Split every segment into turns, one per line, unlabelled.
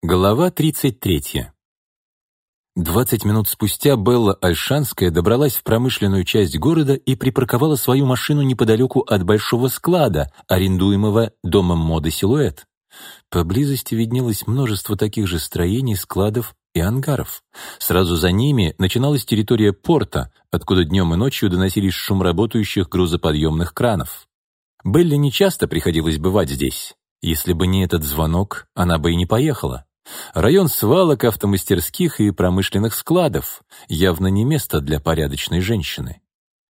Глава 33. Двадцать минут спустя Белла Альшанская добралась в промышленную часть города и припарковала свою машину неподалеку от большого склада, арендуемого домом моды «Силуэт». Поблизости виднелось множество таких же строений, складов и ангаров. Сразу за ними начиналась территория порта, откуда днем и ночью доносились шум работающих грузоподъемных кранов. Белле нечасто приходилось бывать здесь. Если бы не этот звонок, она бы и не поехала. Район свалок, автомастерских и промышленных складов явно не место для порядочной женщины.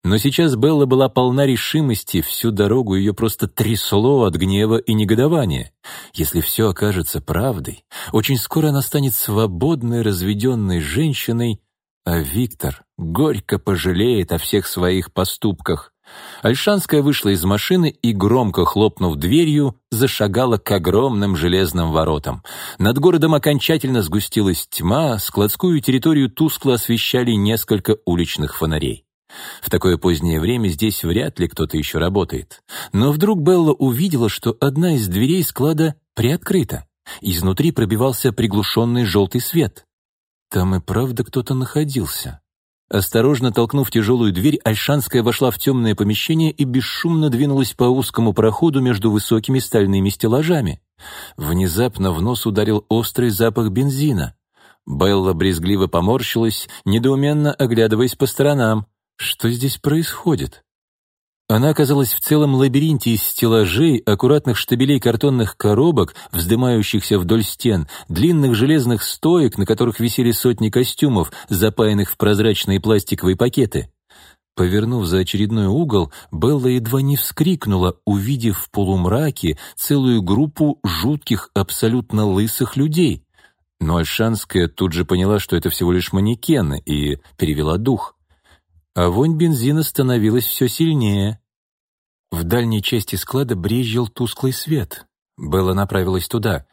Но сейчас Белла была полна решимости, всю дорогу ее просто трясло от гнева и негодования. Если все окажется правдой, очень скоро она станет свободной, разведенной женщиной, а Виктор горько пожалеет о всех своих поступках. Альшанская вышла из машины и, громко хлопнув дверью, зашагала к огромным железным воротам. Над городом окончательно сгустилась тьма, складскую территорию тускло освещали несколько уличных фонарей. В такое позднее время здесь вряд ли кто-то еще работает. Но вдруг Белла увидела, что одна из дверей склада приоткрыта. Изнутри пробивался приглушенный желтый свет. Там и правда кто-то находился. Осторожно толкнув тяжелую дверь, Альшанская вошла в темное помещение и бесшумно двинулась по узкому проходу между высокими стальными стеллажами. Внезапно в нос ударил острый запах бензина. Белла брезгливо поморщилась, недоуменно оглядываясь по сторонам. Что здесь происходит? Она оказалась в целом лабиринте из стеллажей, аккуратных штабелей картонных коробок, вздымающихся вдоль стен, длинных железных стоек, на которых висели сотни костюмов, запаянных в прозрачные пластиковые пакеты. Повернув за очередной угол, Белла едва не вскрикнула, увидев в полумраке целую группу жутких, абсолютно лысых людей. Но Альшанская тут же поняла, что это всего лишь манекены, и перевела дух а вонь бензина становилась все сильнее. В дальней части склада брезжил тусклый свет. Белла направилась туда.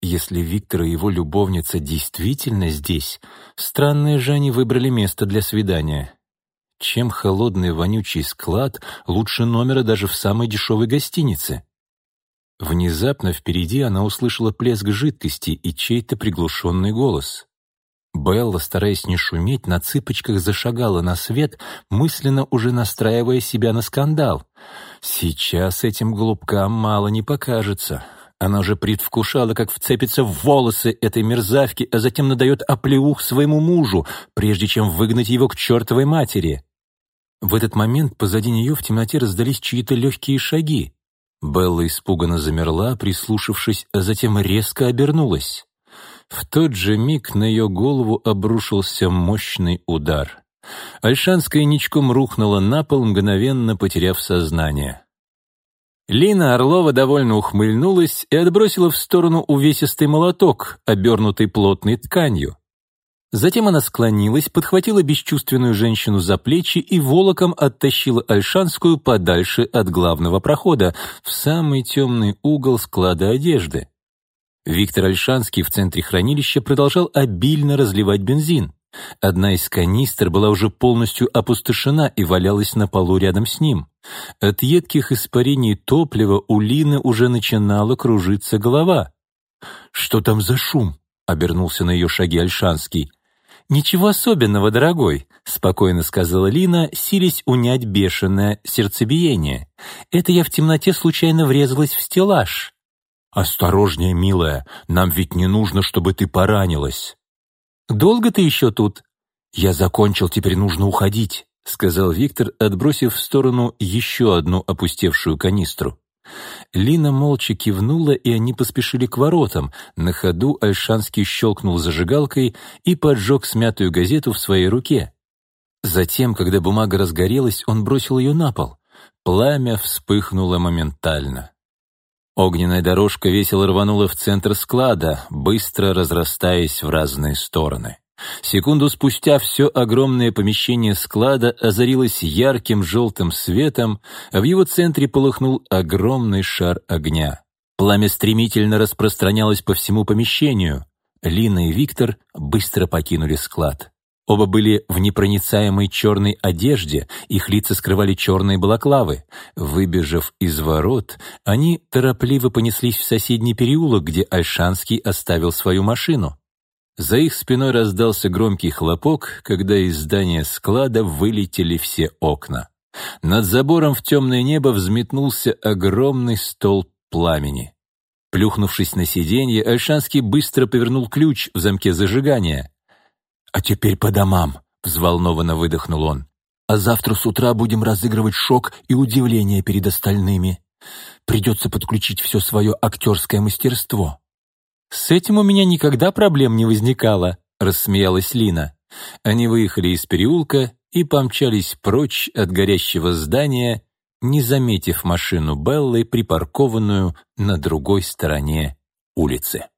Если Виктор и его любовница действительно здесь, странные же они выбрали место для свидания. Чем холодный вонючий склад лучше номера даже в самой дешевой гостинице? Внезапно впереди она услышала плеск жидкости и чей-то приглушенный голос. Белла, стараясь не шуметь, на цыпочках зашагала на свет, мысленно уже настраивая себя на скандал. Сейчас этим голубкам мало не покажется. Она уже предвкушала, как вцепится в волосы этой мерзавки, а затем надает оплеух своему мужу, прежде чем выгнать его к чертовой матери. В этот момент позади нее в темноте раздались чьи-то легкие шаги. Белла испуганно замерла, прислушавшись, а затем резко обернулась. В тот же миг на ее голову обрушился мощный удар. Альшанская ничком рухнула на пол, мгновенно потеряв сознание. Лина Орлова довольно ухмыльнулась и отбросила в сторону увесистый молоток, обернутый плотной тканью. Затем она склонилась, подхватила бесчувственную женщину за плечи и волоком оттащила Альшанскую подальше от главного прохода, в самый темный угол склада одежды. Виктор Альшанский в центре хранилища продолжал обильно разливать бензин. Одна из канистр была уже полностью опустошена и валялась на полу рядом с ним. От едких испарений топлива у Лины уже начинала кружиться голова. «Что там за шум?» — обернулся на ее шаги Альшанский. «Ничего особенного, дорогой», — спокойно сказала Лина, силясь унять бешеное сердцебиение. «Это я в темноте случайно врезалась в стеллаж. «Осторожнее, милая, нам ведь не нужно, чтобы ты поранилась». «Долго ты еще тут?» «Я закончил, теперь нужно уходить», — сказал Виктор, отбросив в сторону еще одну опустевшую канистру. Лина молча кивнула, и они поспешили к воротам. На ходу Альшанский щелкнул зажигалкой и поджег смятую газету в своей руке. Затем, когда бумага разгорелась, он бросил ее на пол. Пламя вспыхнуло моментально. Огненная дорожка весело рванула в центр склада, быстро разрастаясь в разные стороны. Секунду спустя все огромное помещение склада озарилось ярким желтым светом, а в его центре полыхнул огромный шар огня. Пламя стремительно распространялось по всему помещению. Лина и Виктор быстро покинули склад. Оба были в непроницаемой черной одежде, их лица скрывали черные балаклавы. Выбежав из ворот, они торопливо понеслись в соседний переулок, где Альшанский оставил свою машину. За их спиной раздался громкий хлопок, когда из здания склада вылетели все окна. Над забором в темное небо взметнулся огромный столб пламени. Плюхнувшись на сиденье, Альшанский быстро повернул ключ в замке зажигания. «А теперь по домам», — взволнованно выдохнул он. «А завтра с утра будем разыгрывать шок и удивление перед остальными. Придется подключить все свое актерское мастерство». «С этим у меня никогда проблем не возникало», — рассмеялась Лина. Они выехали из переулка и помчались прочь от горящего здания, не заметив машину Беллы, припаркованную на другой стороне улицы.